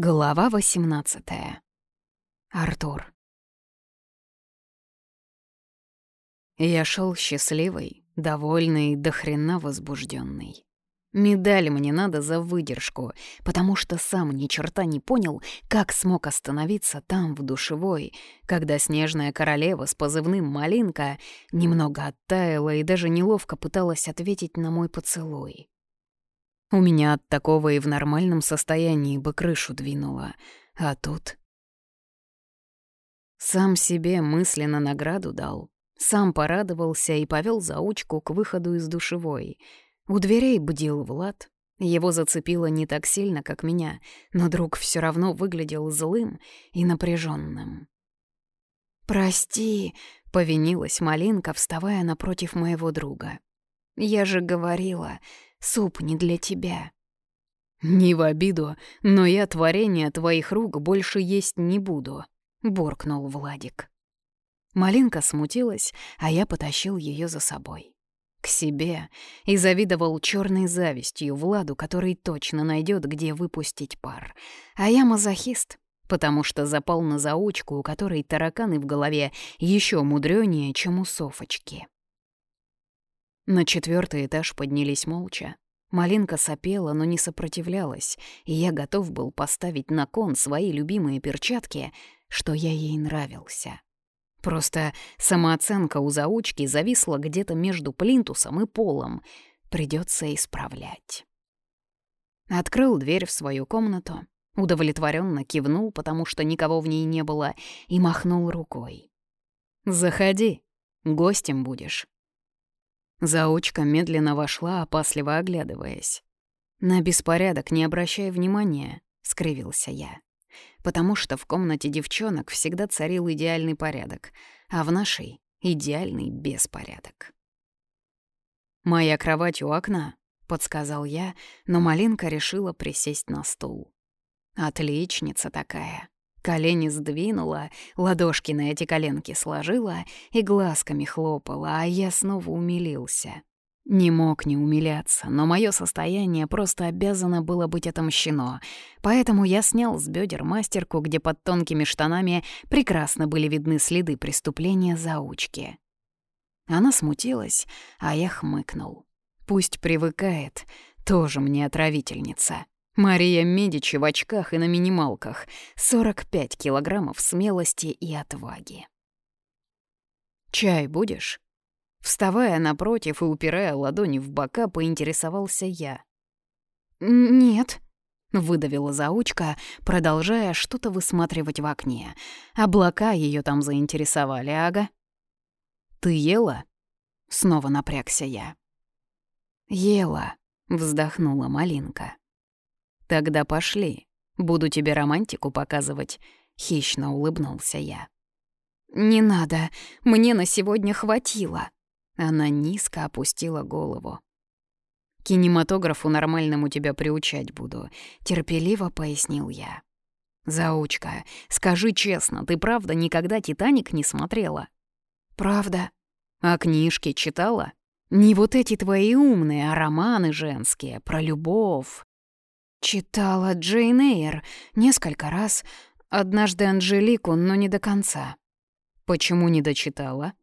Глава 18. Артур. Я шел счастливый, довольный, до хрена возбужденный. Медаль мне надо за выдержку, потому что сам ни черта не понял, как смог остановиться там, в душевой, когда снежная королева с позывным «Малинка» немного оттаяла и даже неловко пыталась ответить на мой поцелуй. У меня от такого и в нормальном состоянии бы крышу двинуло. А тут... Сам себе мысленно награду дал. Сам порадовался и повел заучку к выходу из душевой. У дверей бдил Влад. Его зацепило не так сильно, как меня, но друг все равно выглядел злым и напряженным. «Прости», — повинилась Малинка, вставая напротив моего друга. «Я же говорила, Суп не для тебя». «Не в обиду, но я творение твоих рук больше есть не буду», — буркнул Владик. Малинка смутилась, а я потащил ее за собой. К себе и завидовал черной завистью Владу, который точно найдет, где выпустить пар. А я мазохист, потому что запал на заучку, у которой тараканы в голове еще мудрёнее, чем у Софочки. На четвертый этаж поднялись молча. Малинка сопела, но не сопротивлялась, и я готов был поставить на кон свои любимые перчатки, что я ей нравился. Просто самооценка у заучки зависла где-то между плинтусом и полом. Придется исправлять. Открыл дверь в свою комнату, удовлетворенно кивнул, потому что никого в ней не было, и махнул рукой. «Заходи, гостем будешь». Заучка медленно вошла, опасливо оглядываясь. «На беспорядок не обращай внимания», — скривился я. «Потому что в комнате девчонок всегда царил идеальный порядок, а в нашей — идеальный беспорядок». «Моя кровать у окна», — подсказал я, но Малинка решила присесть на стул. «Отличница такая. Колени сдвинула, ладошки на эти коленки сложила и глазками хлопала, а я снова умилился. Не мог не умиляться, но мое состояние просто обязано было быть отомщено, поэтому я снял с бедер мастерку, где под тонкими штанами прекрасно были видны следы преступления заучки. Она смутилась, а я хмыкнул. Пусть привыкает, тоже мне отравительница. Мария Медичи в очках и на минималках. 45 килограммов смелости и отваги. «Чай будешь?» Вставая напротив и упирая ладони в бока, поинтересовался я. «Нет», — выдавила заучка, продолжая что-то высматривать в окне. Облака ее там заинтересовали, ага. «Ты ела?» — снова напрягся я. «Ела», — вздохнула Малинка. «Тогда пошли. Буду тебе романтику показывать», — хищно улыбнулся я. «Не надо, мне на сегодня хватило». Она низко опустила голову. «Кинематографу нормальному тебя приучать буду», — терпеливо пояснил я. «Заучка, скажи честно, ты правда никогда «Титаник» не смотрела?» «Правда». «А книжки читала?» «Не вот эти твои умные, а романы женские, про любовь, Читала Джейн Эйр несколько раз, однажды Анжелику, но не до конца. Почему не дочитала?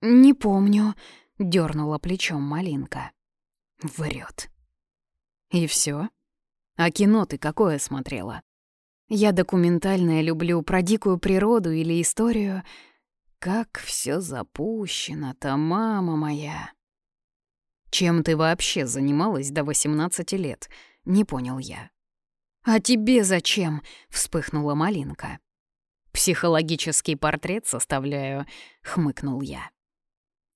Не помню, дернула плечом Малинка. Врет. И все? А кино ты какое смотрела? Я документальное люблю про дикую природу или историю. Как все запущено-то, мама моя. Чем ты вообще занималась до 18 лет? Не понял я. «А тебе зачем?» — вспыхнула Малинка. «Психологический портрет составляю», — хмыкнул я.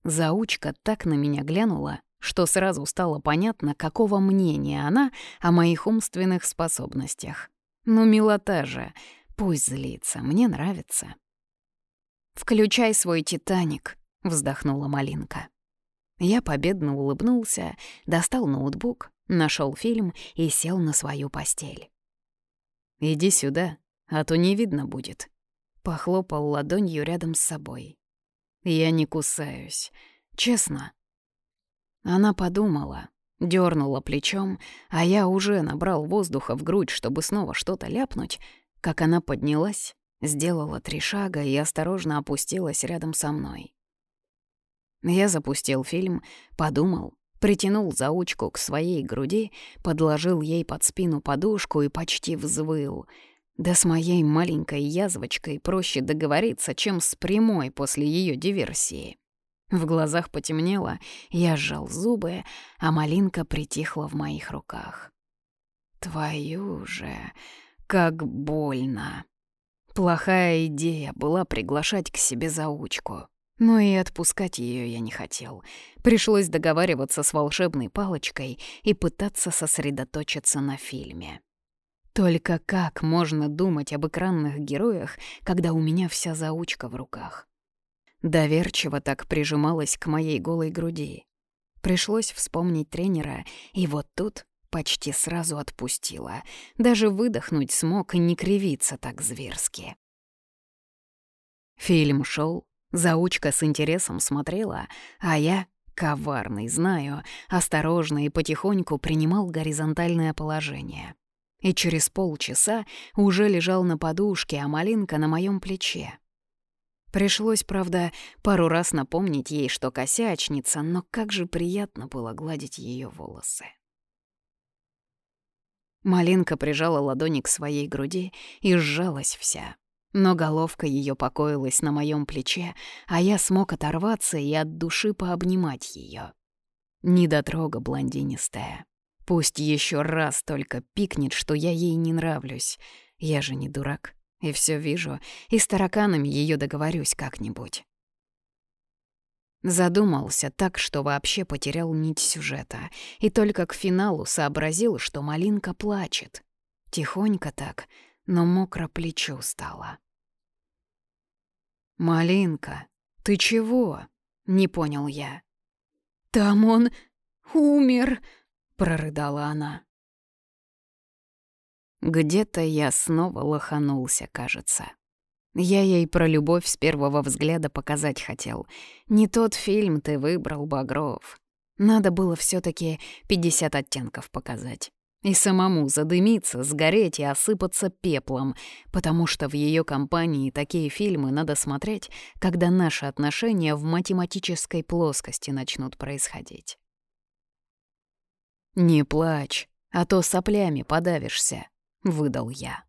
Заучка так на меня глянула, что сразу стало понятно, какого мнения она о моих умственных способностях. Ну, милота же, пусть злится, мне нравится. «Включай свой «Титаник», — вздохнула Малинка. Я победно улыбнулся, достал ноутбук, нашел фильм и сел на свою постель. «Иди сюда, а то не видно будет», — похлопал ладонью рядом с собой. «Я не кусаюсь, честно». Она подумала, Дёрнула плечом, а я уже набрал воздуха в грудь, чтобы снова что-то ляпнуть, как она поднялась, сделала три шага и осторожно опустилась рядом со мной. Я запустил фильм, подумал, притянул заучку к своей груди, подложил ей под спину подушку и почти взвыл. Да с моей маленькой язвочкой проще договориться, чем с прямой после ее диверсии. В глазах потемнело, я сжал зубы, а малинка притихла в моих руках. Твою же, как больно. Плохая идея была приглашать к себе заучку. Но и отпускать ее я не хотел. Пришлось договариваться с волшебной палочкой и пытаться сосредоточиться на фильме. Только как можно думать об экранных героях, когда у меня вся заучка в руках? Доверчиво так прижималась к моей голой груди. Пришлось вспомнить тренера, и вот тут почти сразу отпустила. Даже выдохнуть смог и не кривиться так зверски. Фильм шел, заучка с интересом смотрела, а я, коварный, знаю, осторожно и потихоньку принимал горизонтальное положение. И через полчаса уже лежал на подушке, а малинка на моем плече. Пришлось, правда, пару раз напомнить ей, что косячница, но как же приятно было гладить ее волосы. Малинка прижала ладони к своей груди и сжалась вся. Но головка ее покоилась на моем плече, а я смог оторваться и от души пообнимать ее. Недотрога блондинистая. Пусть еще раз только пикнет, что я ей не нравлюсь. Я же не дурак. И все вижу, и с тараканами ее договорюсь как-нибудь. Задумался так, что вообще потерял нить сюжета, и только к финалу сообразил, что Малинка плачет. Тихонько так, но мокро плечу стало. «Малинка, ты чего?» — не понял я. «Там он умер!» — прорыдала она. Где-то я снова лоханулся, кажется. Я ей про любовь с первого взгляда показать хотел. Не тот фильм ты выбрал, Багров. Надо было все таки 50 оттенков показать. И самому задымиться, сгореть и осыпаться пеплом, потому что в ее компании такие фильмы надо смотреть, когда наши отношения в математической плоскости начнут происходить. «Не плачь, а то соплями подавишься», — выдал я.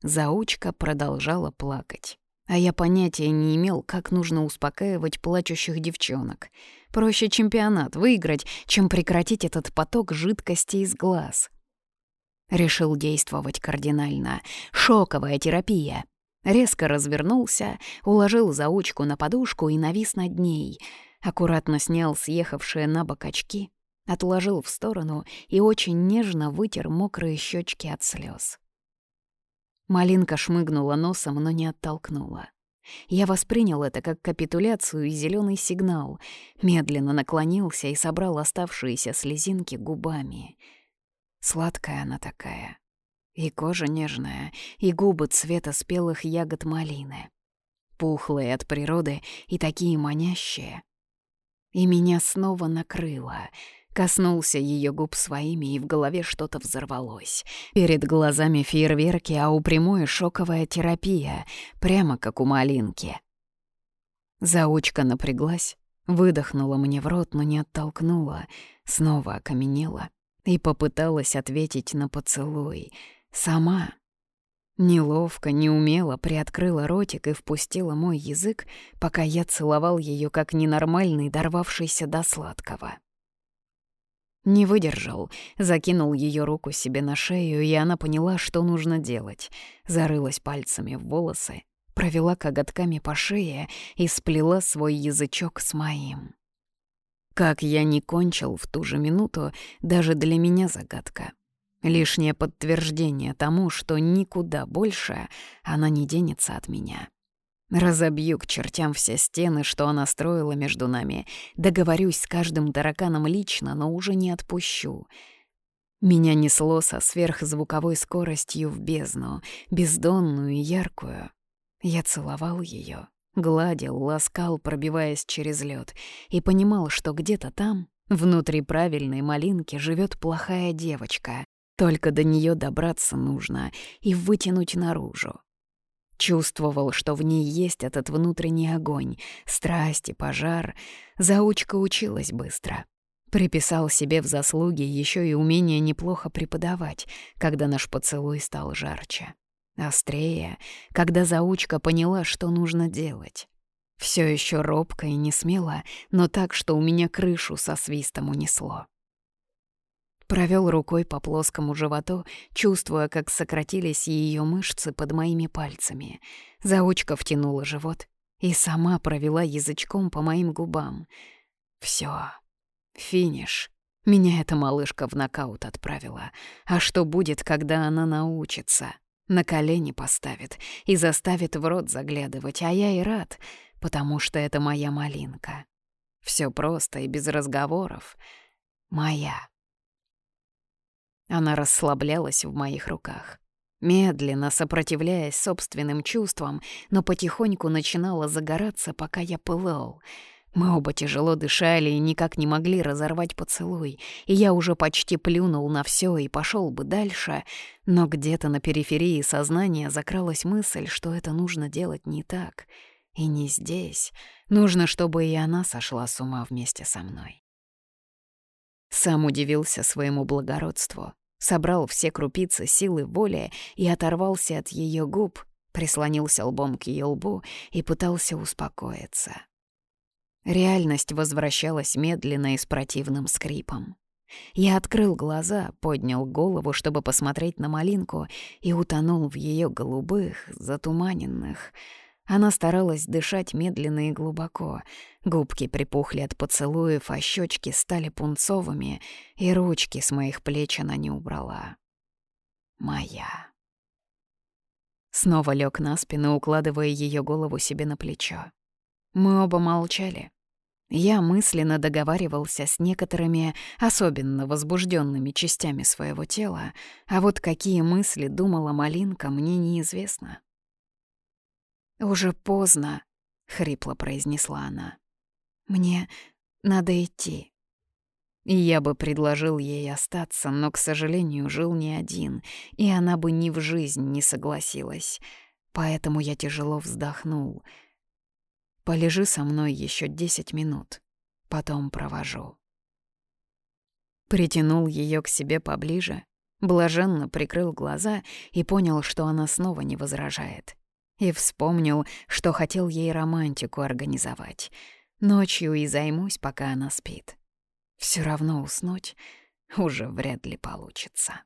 Заучка продолжала плакать. А я понятия не имел, как нужно успокаивать плачущих девчонок. Проще чемпионат выиграть, чем прекратить этот поток жидкости из глаз. Решил действовать кардинально. Шоковая терапия. Резко развернулся, уложил заучку на подушку и навис над ней. Аккуратно снял съехавшие на бок очки, отложил в сторону и очень нежно вытер мокрые щечки от слез. Малинка шмыгнула носом, но не оттолкнула. Я воспринял это как капитуляцию и зеленый сигнал, медленно наклонился и собрал оставшиеся слезинки губами. Сладкая она такая. И кожа нежная, и губы цвета спелых ягод малины. Пухлые от природы и такие манящие. И меня снова накрыло — Коснулся ее губ своими, и в голове что-то взорвалось. Перед глазами фейерверки, а у прямой шоковая терапия, прямо как у малинки. Заучка напряглась, выдохнула мне в рот, но не оттолкнула, снова окаменела и попыталась ответить на поцелуй. Сама. Неловко, неумело приоткрыла ротик и впустила мой язык, пока я целовал ее как ненормальный, дорвавшийся до сладкого. Не выдержал, закинул ее руку себе на шею, и она поняла, что нужно делать. Зарылась пальцами в волосы, провела коготками по шее и сплела свой язычок с моим. Как я не кончил в ту же минуту, даже для меня загадка. Лишнее подтверждение тому, что никуда больше она не денется от меня. Разобью к чертям все стены, что она строила между нами. Договорюсь с каждым тараканом лично, но уже не отпущу. Меня несло со сверхзвуковой скоростью в бездну, бездонную и яркую. Я целовал ее, гладил, ласкал, пробиваясь через лед, и понимал, что где-то там, Внутри правильной малинки живет плохая девочка. Только до нее добраться нужно и вытянуть наружу. Чувствовал, что в ней есть этот внутренний огонь, страсть и пожар. Заучка училась быстро. Приписал себе в заслуги еще и умение неплохо преподавать, когда наш поцелуй стал жарче. Острее, когда заучка поняла, что нужно делать. Все еще робко и не смело, но так, что у меня крышу со свистом унесло. Провел рукой по плоскому животу, чувствуя, как сократились ее мышцы под моими пальцами. Заучка втянула живот и сама провела язычком по моим губам. Все, финиш. Меня эта малышка в нокаут отправила. А что будет, когда она научится? На колени поставит и заставит в рот заглядывать, а я и рад, потому что это моя малинка. Все просто и без разговоров. Моя. Она расслаблялась в моих руках. Медленно сопротивляясь собственным чувствам, но потихоньку начинала загораться, пока я пылал. Мы оба тяжело дышали и никак не могли разорвать поцелуй, и я уже почти плюнул на все и пошел бы дальше, но где-то на периферии сознания закралась мысль, что это нужно делать не так. И не здесь. Нужно, чтобы и она сошла с ума вместе со мной. Сам удивился своему благородству, собрал все крупицы силы воли и оторвался от ее губ, прислонился лбом к ее лбу и пытался успокоиться. Реальность возвращалась медленно и с противным скрипом. Я открыл глаза, поднял голову, чтобы посмотреть на малинку, и утонул в ее голубых, затуманенных, она старалась дышать медленно и глубоко. Губки припухли от поцелуев, а щечки стали пунцовыми, и ручки с моих плеч она не убрала. Моя. Снова лег на спину, укладывая ее голову себе на плечо. Мы оба молчали. Я мысленно договаривался с некоторыми особенно возбужденными частями своего тела, а вот какие мысли думала Малинка, мне неизвестно. «Уже поздно», — хрипло произнесла она. «Мне надо идти». Я бы предложил ей остаться, но, к сожалению, жил не один, и она бы ни в жизнь не согласилась. Поэтому я тяжело вздохнул. «Полежи со мной еще десять минут, потом провожу». Притянул ее к себе поближе, блаженно прикрыл глаза и понял, что она снова не возражает. И вспомнил, что хотел ей романтику организовать. Ночью и займусь, пока она спит. Все равно уснуть уже вряд ли получится.